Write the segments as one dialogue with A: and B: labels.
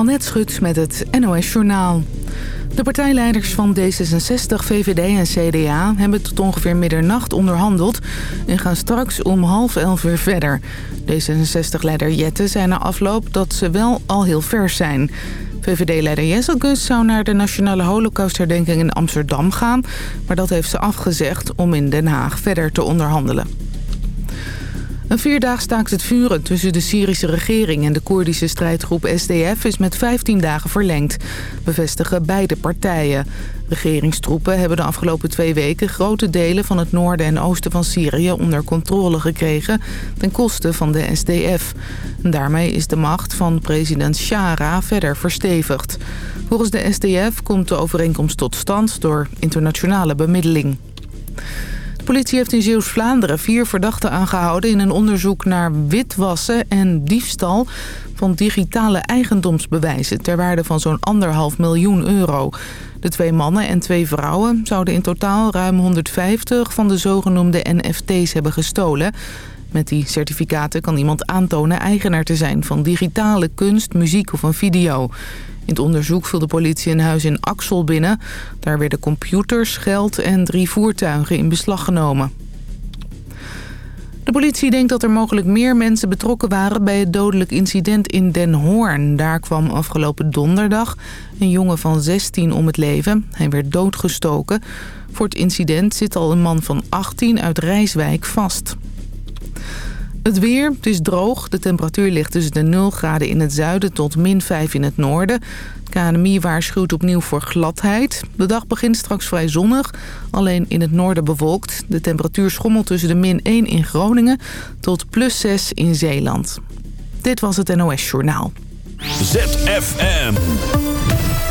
A: Annette Schut met het NOS Journaal. De partijleiders van D66, VVD en CDA hebben tot ongeveer middernacht onderhandeld... en gaan straks om half elf weer verder. D66-leider Jette zei na afloop dat ze wel al heel vers zijn. VVD-leider Jesselgus zou naar de Nationale Holocaustherdenking in Amsterdam gaan... maar dat heeft ze afgezegd om in Den Haag verder te onderhandelen. Een vierdaag staakt het vuren tussen de Syrische regering en de Koerdische strijdgroep SDF is met 15 dagen verlengd, bevestigen beide partijen. Regeringstroepen hebben de afgelopen twee weken grote delen van het noorden en oosten van Syrië onder controle gekregen ten koste van de SDF. Daarmee is de macht van president Shara verder verstevigd. Volgens de SDF komt de overeenkomst tot stand door internationale bemiddeling. Politie heeft in Zeeuws-Vlaanderen vier verdachten aangehouden... in een onderzoek naar witwassen en diefstal van digitale eigendomsbewijzen... ter waarde van zo'n anderhalf miljoen euro. De twee mannen en twee vrouwen zouden in totaal ruim 150 van de zogenoemde NFT's hebben gestolen... Met die certificaten kan iemand aantonen eigenaar te zijn van digitale kunst, muziek of een video. In het onderzoek viel de politie een huis in Axel binnen. Daar werden computers, geld en drie voertuigen in beslag genomen. De politie denkt dat er mogelijk meer mensen betrokken waren bij het dodelijk incident in Den Hoorn. Daar kwam afgelopen donderdag een jongen van 16 om het leven. Hij werd doodgestoken. Voor het incident zit al een man van 18 uit Rijswijk vast. Het weer, het is droog. De temperatuur ligt tussen de 0 graden in het zuiden tot min 5 in het noorden. KNMI waarschuwt opnieuw voor gladheid. De dag begint straks vrij zonnig, alleen in het noorden bewolkt. De temperatuur schommelt tussen de min 1 in Groningen tot plus 6 in Zeeland. Dit was het NOS Journaal.
B: ZFM.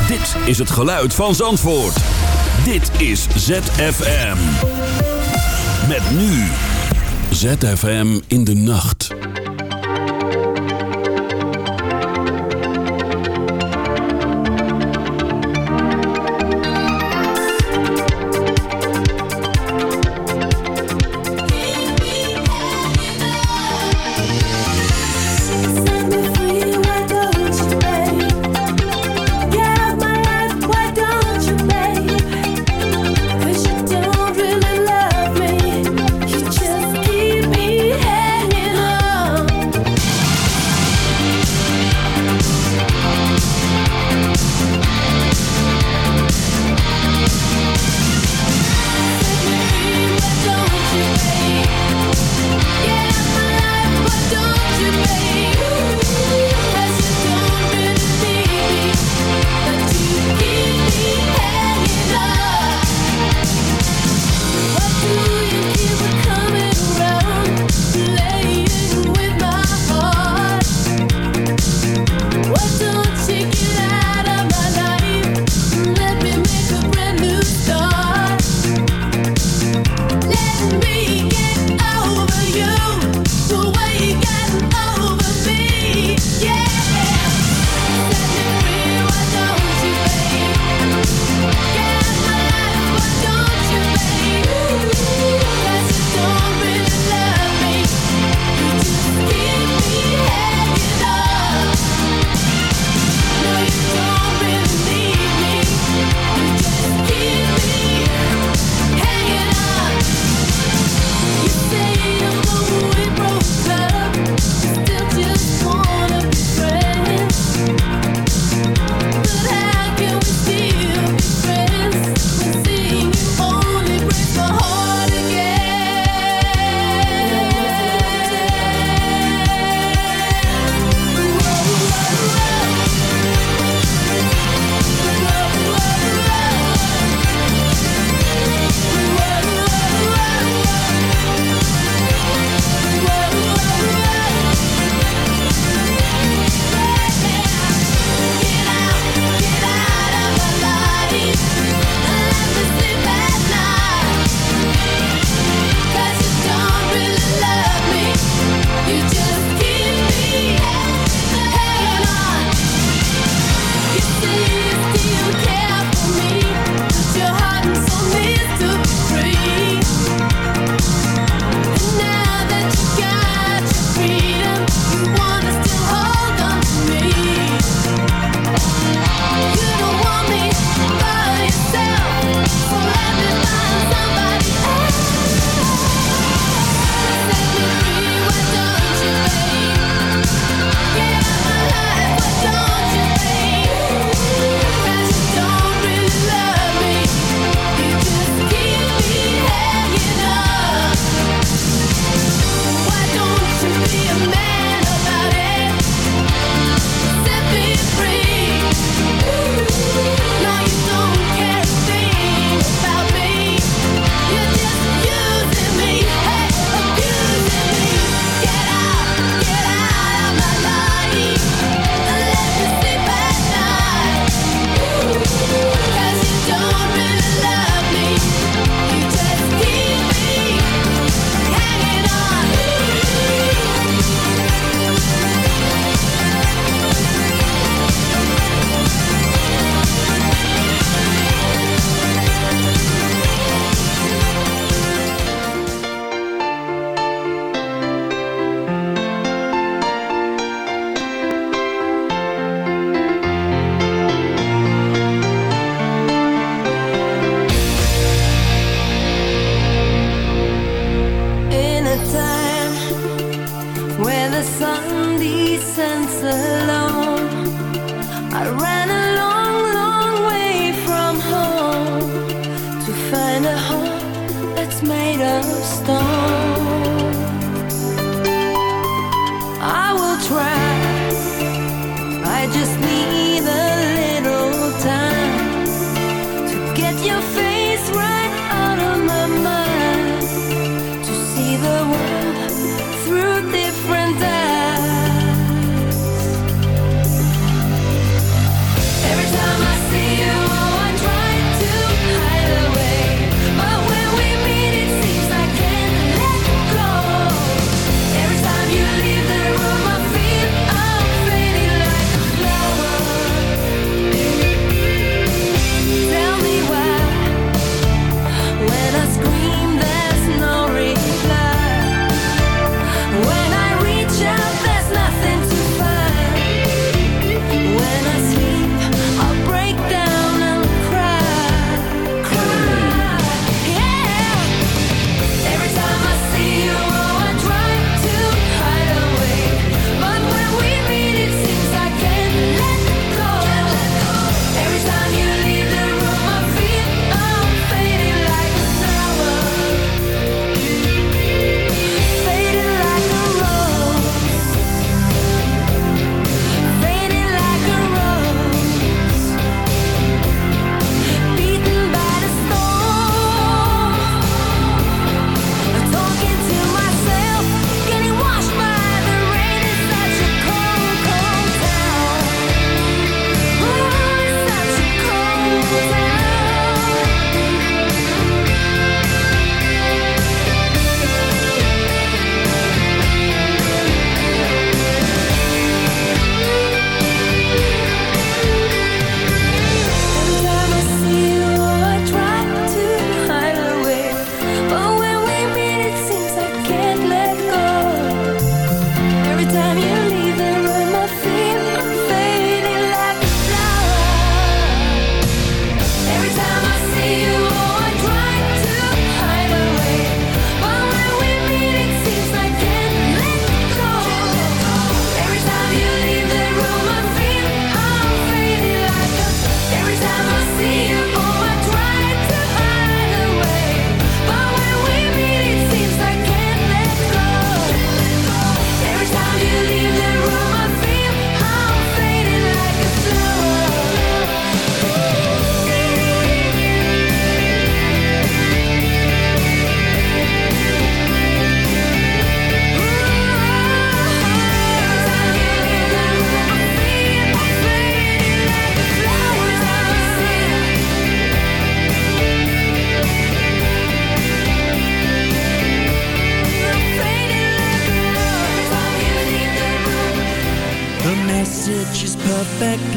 B: Dit is het geluid van Zandvoort. Dit is ZFM. Met nu... ZFM in de nacht.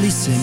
C: Perfectly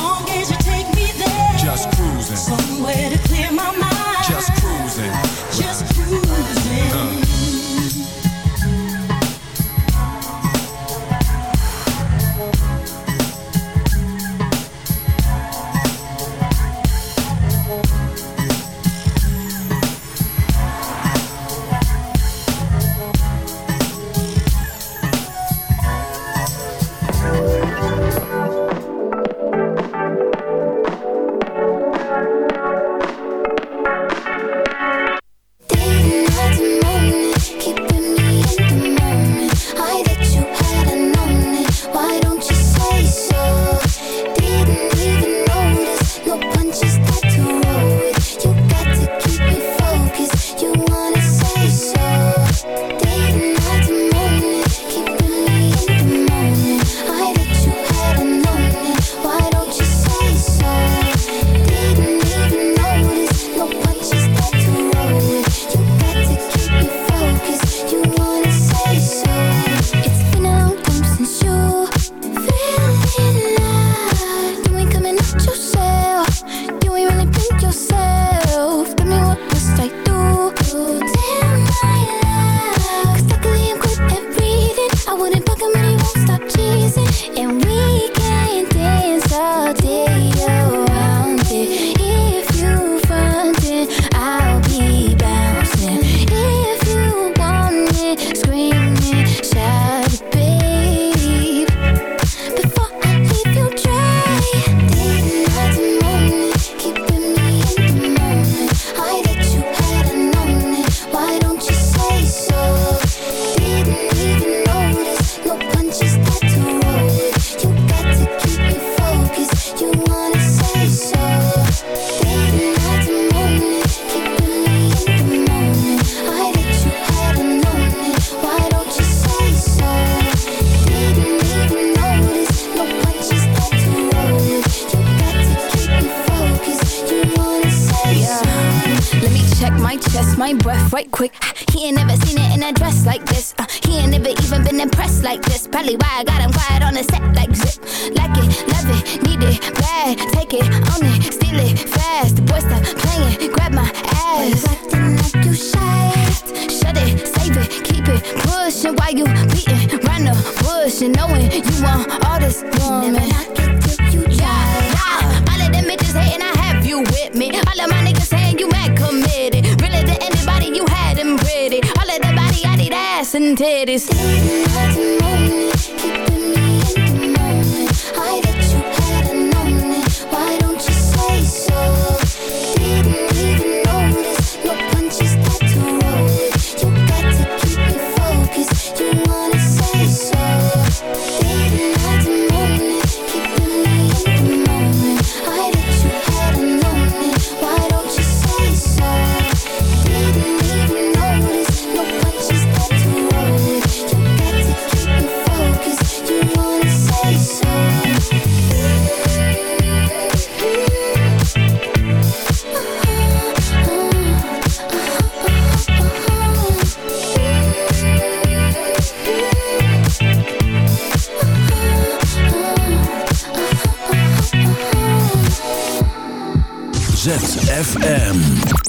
D: ZFM.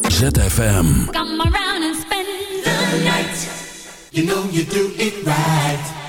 D: ZFM.
E: Come around and spend the night.
F: You know you do it right.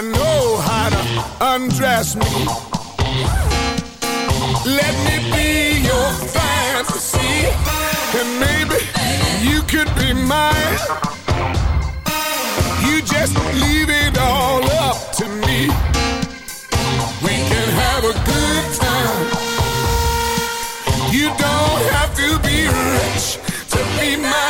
G: I know how to undress me. Let me be your fantasy, and maybe you could be mine. You just leave it all up to me. We can have a good time. You don't have to be rich to be mine.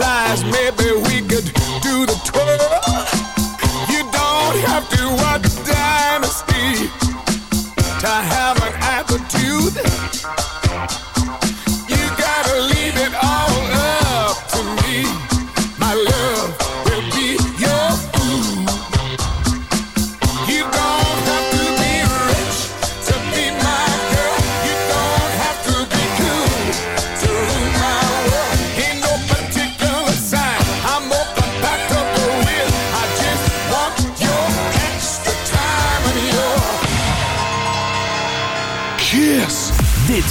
G: Maybe we.